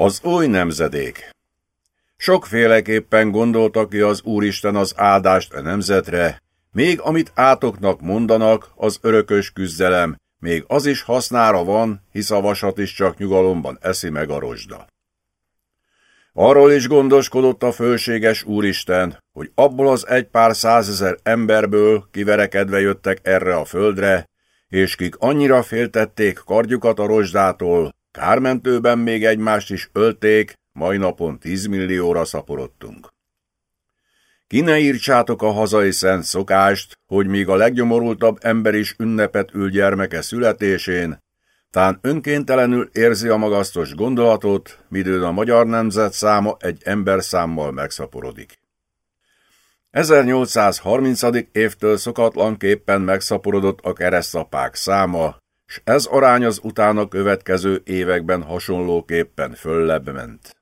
Az új nemzedék Sokféleképpen gondolta ki az Úristen az áldást a nemzetre, még amit átoknak mondanak, az örökös küzdelem, még az is hasznára van, hisz a vasat is csak nyugalomban eszi meg a rozsda. Arról is gondoskodott a fölséges Úristen, hogy abból az egy pár százezer emberből kiverekedve jöttek erre a földre, és kik annyira féltették kardjukat a rozsdától, kármentőben még egymást is ölték, mai napon tízmillióra szaporodtunk. Ki ne írtsátok a hazai szent szokást, hogy míg a leggyomorultabb ember is ünnepet ül gyermeke születésén, tán önkéntelenül érzi a magasztos gondolatot, midőn a magyar nemzet száma egy ember számmal megszaporodik. 1830. évtől szokatlanképpen megszaporodott a keresztapák száma, s ez arány az utána következő években hasonlóképpen föllebb ment.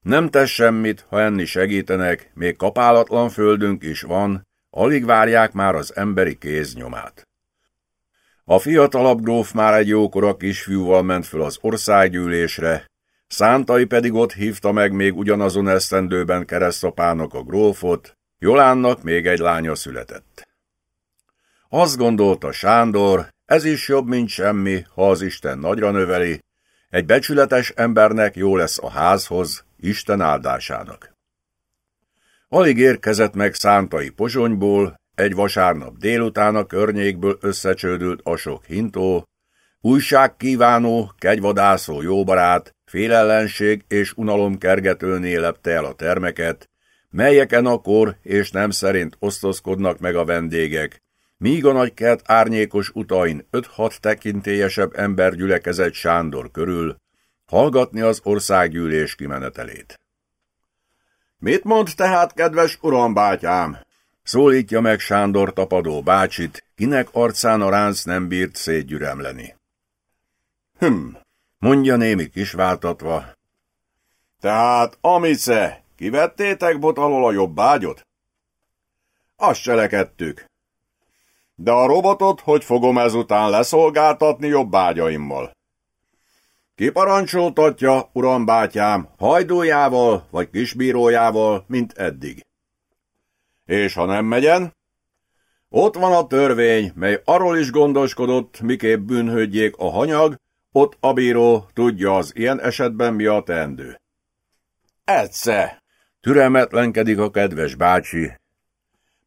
Nem tesz semmit, ha enni segítenek, még kapálatlan földünk is van, alig várják már az emberi kéz nyomát. A fiatalabb gróf már egy jókora kisfiúval ment föl az országgyűlésre, Szántai pedig ott hívta meg még ugyanazon esztendőben keresztapának a grófot, Jolánnak még egy lánya született. Azt gondolta Sándor, ez is jobb, mint semmi, ha az Isten nagyra növeli, egy becsületes embernek jó lesz a házhoz, Isten áldásának. Alig érkezett meg Szántai Pozsonyból, egy vasárnap délután a környékből összecsődült a sok hintó, újságkívánó, kegyvadászó jóbarát, félellenség és unalom kergetőnél lepte el a termeket, melyeken a kor és nem szerint osztozkodnak meg a vendégek, míg a nagykert árnyékos utain öt-hat tekintélyesebb ember gyülekezett Sándor körül, hallgatni az országgyűlés kimenetelét. Mit mond tehát, kedves uram bátyám? Szólítja meg Sándor tapadó bácsit, kinek arcán a ránc nem bírt szétgyüremleni. Hm, mondja némi kisváltatva. Tehát, amice, kivettétek bot alól a jobb ágyot? Azt cselekedtük. De a robotot hogy fogom ezután leszolgáltatni jobb ágyaimmal? Kiparancsoltatja, uram bátyám, hajdójával vagy kisbírójával, mint eddig. És ha nem megyen? Ott van a törvény, mely arról is gondoskodott, miképp bűnhődjék a hanyag, ott a bíró tudja az ilyen esetben mi a teendő. Egyszer! Türelmetlenkedik a kedves bácsi.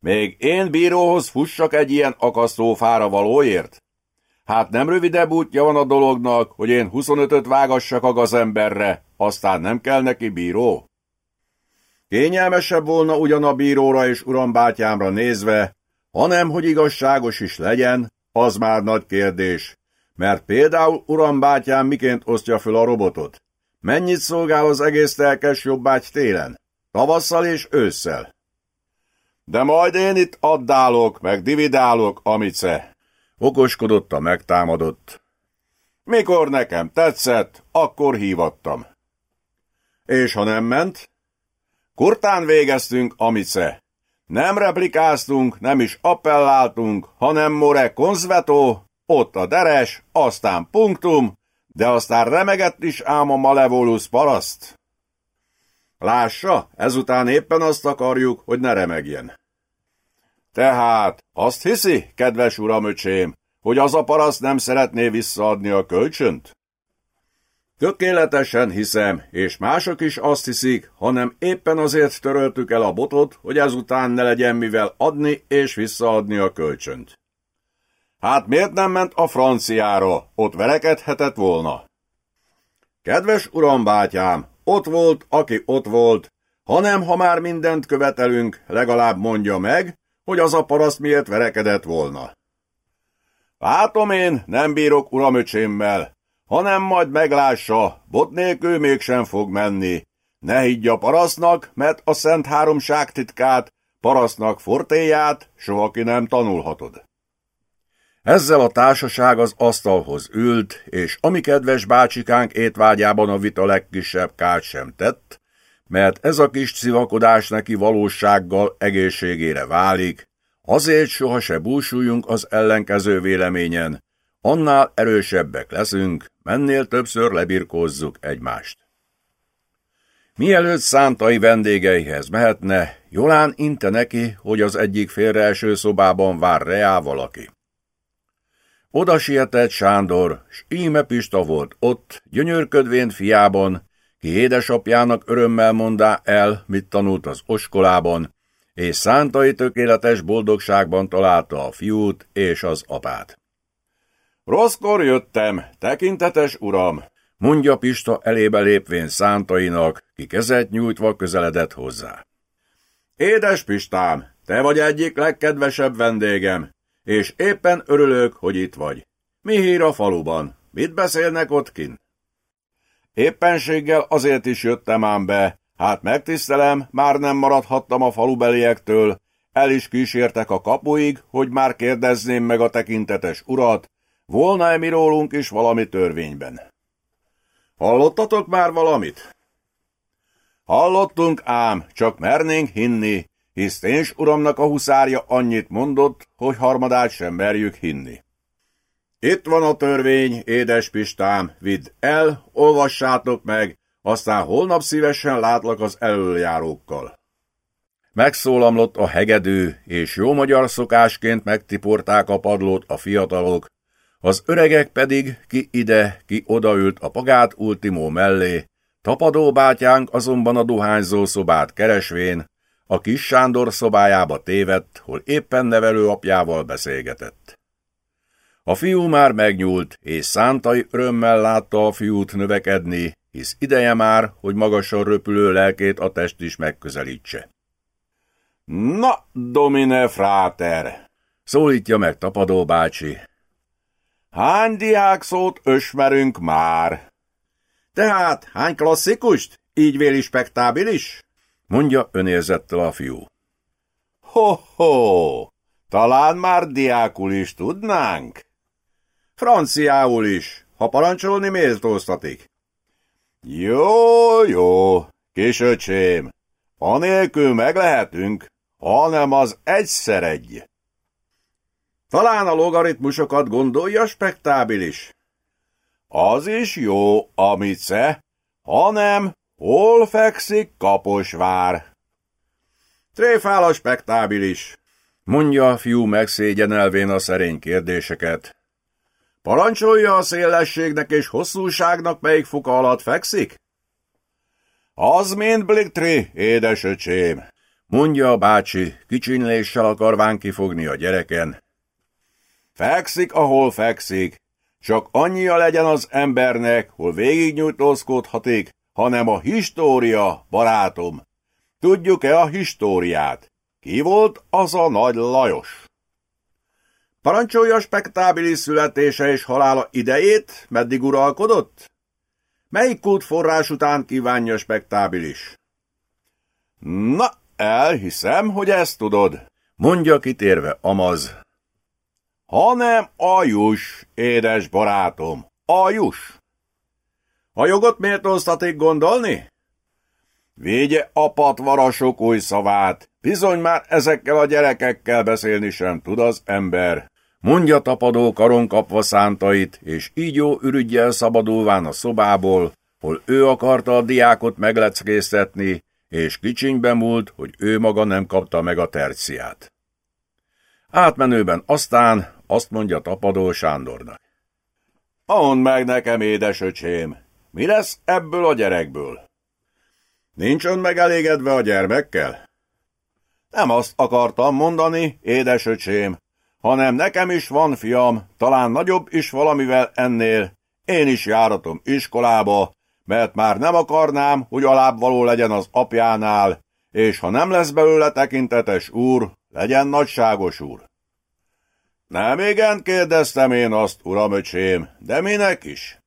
Még én bíróhoz fussak egy ilyen akasztófára valóért? Hát nem rövidebb útja van a dolognak, hogy én 25-öt vágassak a gazemberre, aztán nem kell neki bíró? Kényelmesebb volna ugyan a bíróra és urambátyámra nézve, hanem hogy igazságos is legyen, az már nagy kérdés. Mert például urambátyám miként osztja föl a robotot? Mennyit szolgál az egész telkes jobbágy télen? Tavasszal és ősszel. De majd én itt addálok, meg dividálok, amice. Okoskodott a megtámadott. Mikor nekem tetszett, akkor hívattam. És ha nem ment? Kurtán végeztünk, amice. Nem replikáztunk, nem is appelláltunk, hanem more konzvetó, ott a deres, aztán punktum, de aztán remegett is ám a malevolus paraszt. Lássa, ezután éppen azt akarjuk, hogy ne remegjen. Tehát azt hiszi, kedves uramöcsém, hogy az a paraszt nem szeretné visszaadni a kölcsönt? Tökéletesen hiszem, és mások is azt hiszik, hanem éppen azért töröltük el a botot, hogy ezután ne legyen mivel adni és visszaadni a kölcsönt. Hát miért nem ment a franciára? Ott verekedhetett volna. Kedves uram bátyám, ott volt, aki ott volt, hanem ha már mindent követelünk, legalább mondja meg, hogy az a paraszt miért verekedett volna. Látom én, nem bírok uramöcsémmel, hanem majd meglássa, bot nélkül mégsem fog menni. Ne higgy a parasztnak, mert a szent háromság titkát, parasztnak fortéját soha ki nem tanulhatod. Ezzel a társaság az asztalhoz ült, és ami kedves bácsikánk étvágyában a vita legkisebb kárt sem tett, mert ez a kis civakodás neki valósággal egészségére válik, azért soha se búsuljunk az ellenkező véleményen, annál erősebbek leszünk, mennél többször lebirkózzuk egymást. Mielőtt szántai vendégeihez mehetne, Jolán inte neki, hogy az egyik félreeső szobában vár reá valaki. Oda sietett Sándor, s íme Pista volt ott, gyönyörködvén fiában, ki édesapjának örömmel mondá el, mit tanult az oskolában, és szántai tökéletes boldogságban találta a fiút és az apát. Rosszkor jöttem, tekintetes uram, mondja Pista elébe lépvén szántainak, ki kezet nyújtva közeledett hozzá. Édes Pistám, te vagy egyik legkedvesebb vendégem, és éppen örülök, hogy itt vagy. Mi hír a faluban? Mit beszélnek ott kint? Éppenséggel azért is jöttem ám be, hát megtisztelem, már nem maradhattam a falubeliektől, el is kísértek a kapuig, hogy már kérdezném meg a tekintetes urat, volna-e mi rólunk is valami törvényben. Hallottatok már valamit? Hallottunk ám, csak mernénk hinni, hisz Téns uramnak a huszárja annyit mondott, hogy harmadát sem merjük hinni. Itt van a törvény, édes Pistám, vidd el, olvassátok meg, aztán holnap szívesen látlak az előjárókkal. Megszólamlott a hegedű, és jó magyar szokásként megtiporták a padlót a fiatalok, az öregek pedig ki ide, ki odaült a pagát ultimó mellé, tapadó bátyánk azonban a dohányzó szobát keresvén, a kis Sándor szobájába tévedt, hol éppen nevelő apjával beszélgetett. A fiú már megnyúlt, és szántai örömmel látta a fiút növekedni, hisz ideje már, hogy magasan röpülő lelkét a test is megközelítse. Na, domine fráter! szólítja meg Tapadó bácsi. Hány diák szót ösmerünk már? Tehát hány klasszikust? Így véli spektábilis? Mondja önérzettel a fiú. Ho-ho! Talán már diákul is tudnánk? Franciául is, ha parancsolni méltóztatik. Jó, jó, kisöcsém, anélkül meg lehetünk, hanem az egyszer egy. Talán a logaritmusokat gondolja spektábilis. Az is jó, amice, hanem hol fekszik Kaposvár. Tréfál a spektábilis, mondja a fiú megszégyenelvén a szerény kérdéseket. Parancsolja a szélességnek és hosszúságnak, melyik fuka alatt fekszik? Az mind Bliktri, édesöcsém, mondja a bácsi, kicsinléssel akarván kifogni a gyereken. Fekszik, ahol fekszik, csak annyia legyen az embernek, hol végignyújtózkodhatik, hanem a história, barátom. Tudjuk-e a históriát? Ki volt az a nagy Lajos? Parancsolja spektábilis születése és halála idejét, meddig uralkodott? Melyik forrás után kívánja spektábilis? Na, elhiszem, hogy ezt tudod, mondja kitérve Amaz. Hanem a jus, édes barátom, a jus. A jogot méltóztatik gondolni? Védje a patvarasok új szavát, bizony már ezekkel a gyerekekkel beszélni sem tud az ember. Mondja tapadó karon kapva szántait, és így jó ürügyjel szabadulván a szobából, hol ő akarta a diákot megleckésztetni, és kicsinybe múlt, hogy ő maga nem kapta meg a terciát. Átmenőben aztán azt mondja tapadó Sándornak. Mondd meg nekem, édesöcsém, mi lesz ebből a gyerekből? Nincs ön megelégedve a gyermekkel? Nem azt akartam mondani, édesöcsém, hanem nekem is van fiam, talán nagyobb is valamivel ennél. Én is járatom iskolába, mert már nem akarnám, hogy alábbvaló legyen az apjánál, és ha nem lesz belőle tekintetes úr, legyen nagyságos úr. Nem igen kérdeztem én azt, uramöcsém, de minek is?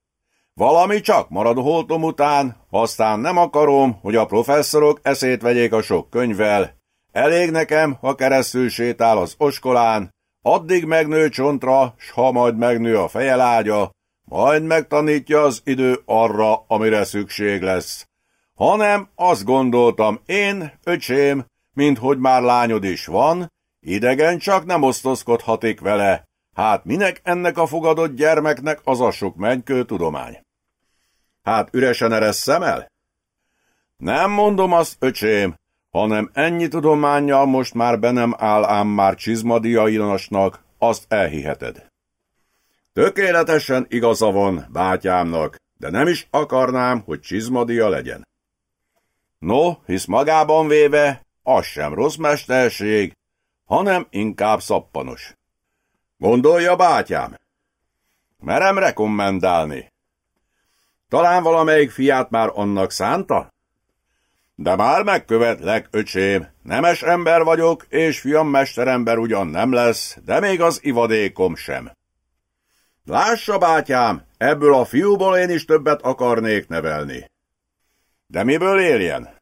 Valami csak marad holtom után, aztán nem akarom, hogy a professzorok eszét vegyék a sok könyvvel. Elég nekem, ha keresztül sétál az oskolán, addig megnő csontra, s ha majd megnő a fejelágya, majd megtanítja az idő arra, amire szükség lesz. Hanem azt gondoltam én, öcsém, mint hogy már lányod is van, idegen csak nem osztozkodhatik vele. Hát minek ennek a fogadott gyermeknek az a sok mennykő tudomány? Hát üresen ereszem el? Nem mondom azt, öcsém, hanem ennyi tudományjal most már be nem áll ám már csizmadiainasnak, azt elhiheted. Tökéletesen igaza van bátyámnak, de nem is akarnám, hogy csizmadia legyen. No, hisz magában véve, az sem rossz mesterség, hanem inkább szappanos. Gondolja, bátyám? Merem rekommendálni. Talán valamelyik fiát már annak szánta? De már megkövetlek, öcsém, nemes ember vagyok, és fiam mesterember ugyan nem lesz, de még az ivadékom sem. Lássa, bátyám, ebből a fiúból én is többet akarnék nevelni. De miből éljen?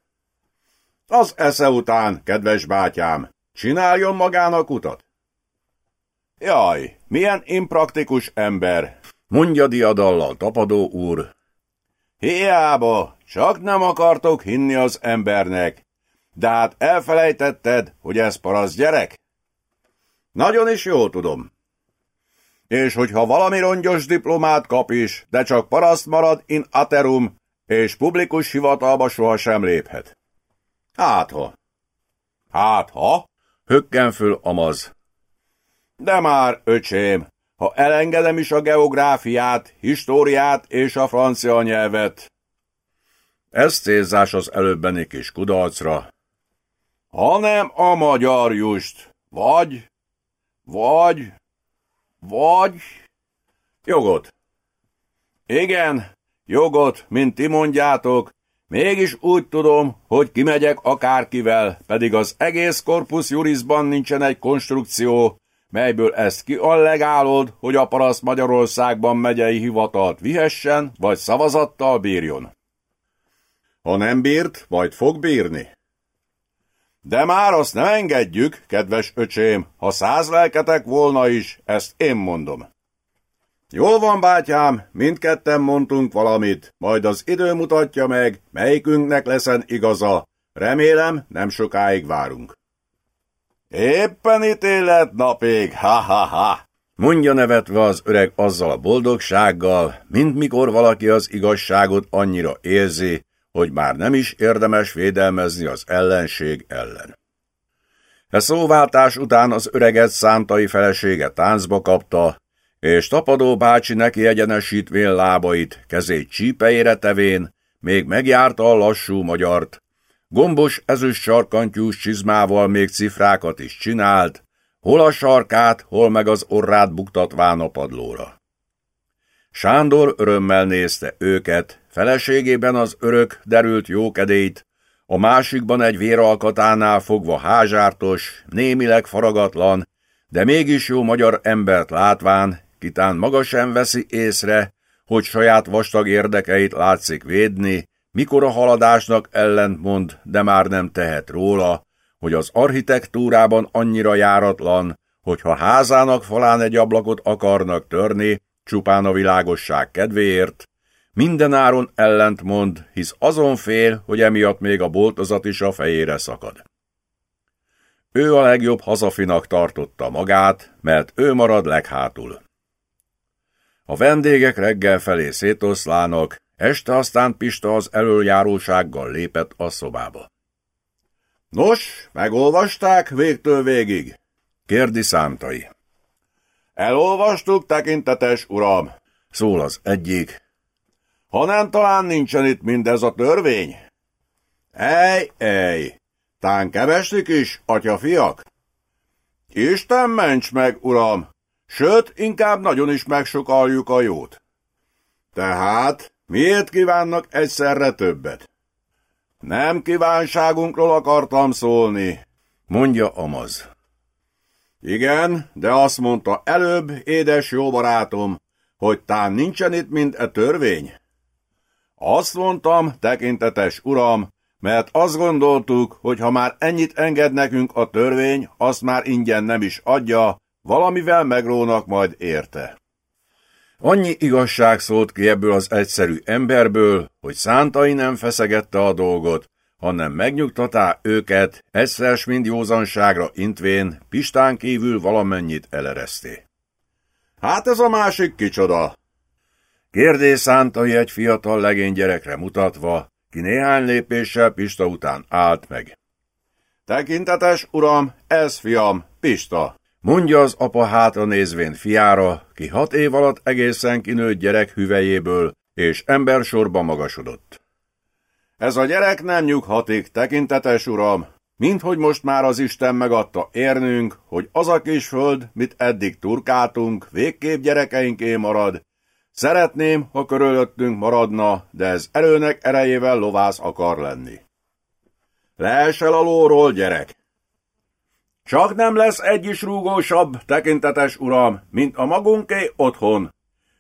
Az esze után, kedves bátyám, csináljon magának utat. Jaj, milyen impraktikus ember, mondja diadallal tapadó úr. Hiába, csak nem akartok hinni az embernek. De hát elfelejtetted, hogy ez parasz gyerek? Nagyon is jól tudom. És hogyha valami rongyos diplomát kap is, de csak paraszt marad in aterum, és publikus hivatalba sohasem léphet. Hát ha. Hát ha? Hökken föl Amaz. De már, öcsém, ha elengedem is a geográfiát, históriát és a francia nyelvet. Ez célzás az előbbeni kis kudarcra. Hanem a magyar just, vagy, vagy, vagy... Jogot. Igen, jogot, mint ti mondjátok, mégis úgy tudom, hogy kimegyek akárkivel, pedig az egész korpusz jurisban nincsen egy konstrukció, melyből ezt kiallegálod, hogy a paraszt Magyarországban megyei hivatalt vihessen, vagy szavazattal bírjon. Ha nem bírt, majd fog bírni. De már azt nem engedjük, kedves öcsém, ha száz lelketek volna is, ezt én mondom. Jól van, bátyám, mindketten mondtunk valamit, majd az idő mutatja meg, melyikünknek leszen igaza. Remélem, nem sokáig várunk. Éppen ítélet napig, ha-ha-ha! Mondja nevetve az öreg azzal a boldogsággal, mint mikor valaki az igazságot annyira érzi, hogy már nem is érdemes védelmezni az ellenség ellen. E szóváltás után az öreget szántai felesége táncba kapta, és tapadó bácsi neki egyenesítvén lábait, kezét csípeire tevén, még megjárta a lassú magyart, Gombos ezüst sarkantyús csizmával még cifrákat is csinált, hol a sarkát, hol meg az orrát buktatván a padlóra. Sándor örömmel nézte őket, feleségében az örök, derült jókedélyt, a másikban egy véralkatánál fogva házsártos, némileg faragatlan, de mégis jó magyar embert látván, kitán maga sem veszi észre, hogy saját vastag érdekeit látszik védni, mikor a haladásnak ellentmond, de már nem tehet róla, hogy az architektúrában annyira járatlan, hogy ha házának falán egy ablakot akarnak törni, csupán a világosság kedvéért, mindenáron ellentmond, hisz azon fél, hogy emiatt még a boltozat is a fejére szakad. Ő a legjobb hazafinak tartotta magát, mert ő marad leghátul. A vendégek reggel felé szétoszlának, Este aztán Pista az elöljárósággal lépett a szobába. Nos, megolvasták végtől végig? kérdi számtai. Elolvastuk, tekintetes uram, szól az egyik. Ha nem talán nincsen itt mindez a törvény? Ej, ej, tán keveslik is, atyafiak? Isten ments meg, uram, sőt, inkább nagyon is megsokaljuk a jót. Tehát Miért kívánnak egyszerre többet? Nem kívánságunkról akartam szólni, mondja Amaz. Igen, de azt mondta előbb, édes jó barátom, hogy tán nincsen itt mind e törvény. Azt mondtam, tekintetes uram, mert azt gondoltuk, hogy ha már ennyit enged nekünk a törvény, azt már ingyen nem is adja, valamivel megrónak majd érte. Annyi igazság szólt ki ebből az egyszerű emberből, hogy szántai nem feszegette a dolgot, hanem megnyugtatá őket, egyszer mind józanságra intvén, Pistán kívül valamennyit elereszté. Hát ez a másik kicsoda? Kérdés szántai egy fiatal legény gyerekre mutatva, ki néhány lépéssel Pista után állt meg. Tekintetes uram, ez fiam, Pista, mondja az apa hátra nézvén fiára, ki hat év alatt egészen kinőtt gyerek hüvejéből, és embersorba magasodott. Ez a gyerek nem nyughatik, tekintetes uram, mint hogy most már az Isten megadta érnünk, hogy az a kis föld, mit eddig turkáltunk, végképp gyerekeinké marad. Szeretném, ha körülöttünk maradna, de ez erőnek erejével lovász akar lenni. Leesel a lóról, gyerek! Csak nem lesz egy is rúgósabb, tekintetes uram, mint a magunké otthon.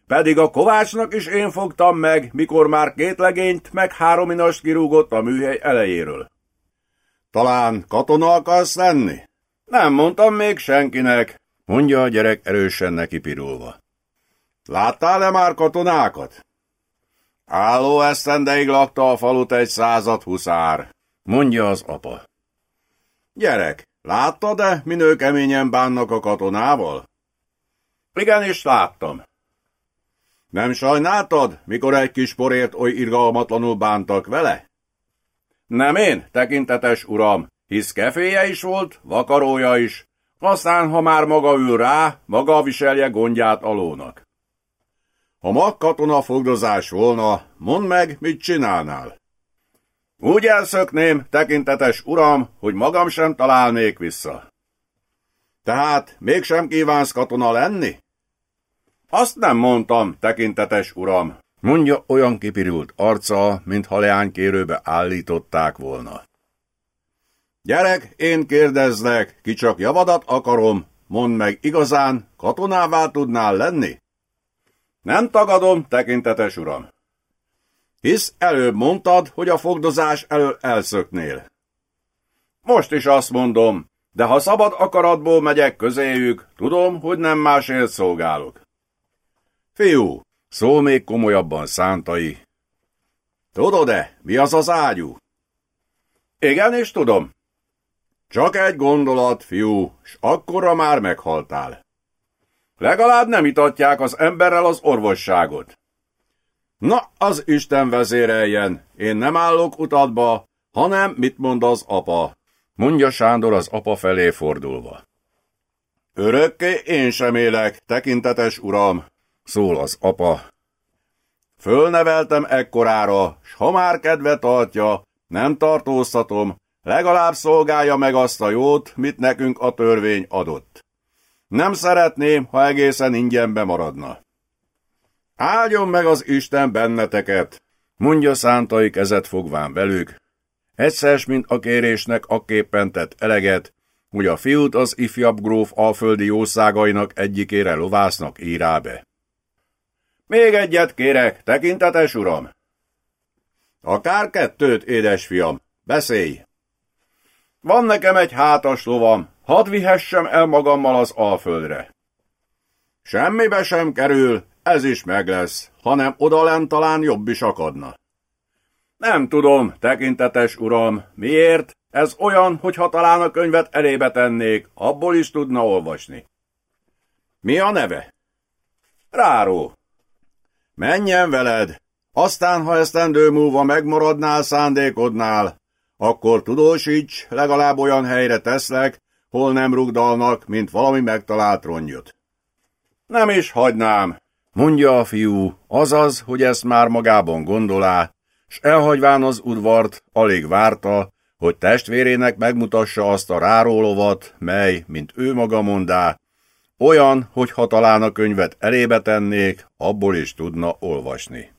Pedig a kovácsnak is én fogtam meg, mikor már két legényt meg három inast kirúgott a műhely elejéről. Talán katona akarsz lenni? Nem mondtam még senkinek, mondja a gyerek erősen neki pirulva. Láttál-e már katonákat? Álló esztendeig lakta a falut egy század huszár, mondja az apa. Gyerek, láttad-e, minő keményen bánnak a katonával? Igenis láttam. Nem sajnáltad, mikor egy kis porért oly irgalmatlanul bántak vele? Nem én, tekintetes uram, hisz keféje is volt, vakarója is, aztán, ha már maga ül rá, maga viselje gondját alónak. Ha mag katona fogdozás volna, mondd meg, mit csinálnál. Úgy elszökném, tekintetes uram, hogy magam sem találnék vissza. Tehát mégsem kívánsz katona lenni? Azt nem mondtam, tekintetes uram, mondja olyan kipirult arca, mintha leánykérőbe állították volna. Gyerek, én kérdezlek, ki csak javadat akarom, mondd meg igazán, katonává tudnál lenni? Nem tagadom, tekintetes uram. Hisz előbb mondtad, hogy a fogdozás elől elszöknél. Most is azt mondom, de ha szabad akaratból megyek közéjük, tudom, hogy nem másért szolgálok. Fiú, szól még komolyabban szántai. Tudod-e, mi az az ágyú? Igen, és tudom. Csak egy gondolat, fiú, s akkora már meghaltál. Legalább nem itatják az emberrel az orvosságot. Na, az Isten vezéreljen, én nem állok utatba, hanem mit mond az apa, mondja Sándor az apa felé fordulva. Örökké én sem élek, tekintetes uram, szól az apa. Fölneveltem ekkorára, s ha már kedve tartja, nem tartóztatom, legalább szolgálja meg azt a jót, mit nekünk a törvény adott. Nem szeretném, ha egészen ingyenbe maradna. Áldjon meg az Isten benneteket, mondja szántai kezet fogván velük. Egyszer, mint a kérésnek akképpen tett eleget, hogy a fiút az ifjabb gróf alföldi jószágainak egyikére lovásznak írá be. Még egyet kérek, tekintetes uram! Akár kettőt, édesfiam, beszélj! Van nekem egy hátas lovam, hadd vihessem el magammal az alföldre. Semmibe sem kerül, ez is meg lesz, hanem odalent talán jobb is akadna. Nem tudom, tekintetes uram, miért? Ez olyan, hogy ha talán a könyvet elébe tennék, abból is tudna olvasni. Mi a neve? Ráró. Menjen veled, aztán, ha esztendő múlva megmaradnál szándékodnál, akkor tudósíts, legalább olyan helyre teszlek, hol nem rugdalnak, mint valami megtalált rongyot. Nem is hagynám, mondja a fiú, azaz, hogy ezt már magában gondolá, s elhagyván az udvart, alig várta, hogy testvérének megmutassa azt a rárólovat, mely, mint ő maga mondá, olyan, hogy ha talán a könyvet elébe tennék, abból is tudna olvasni.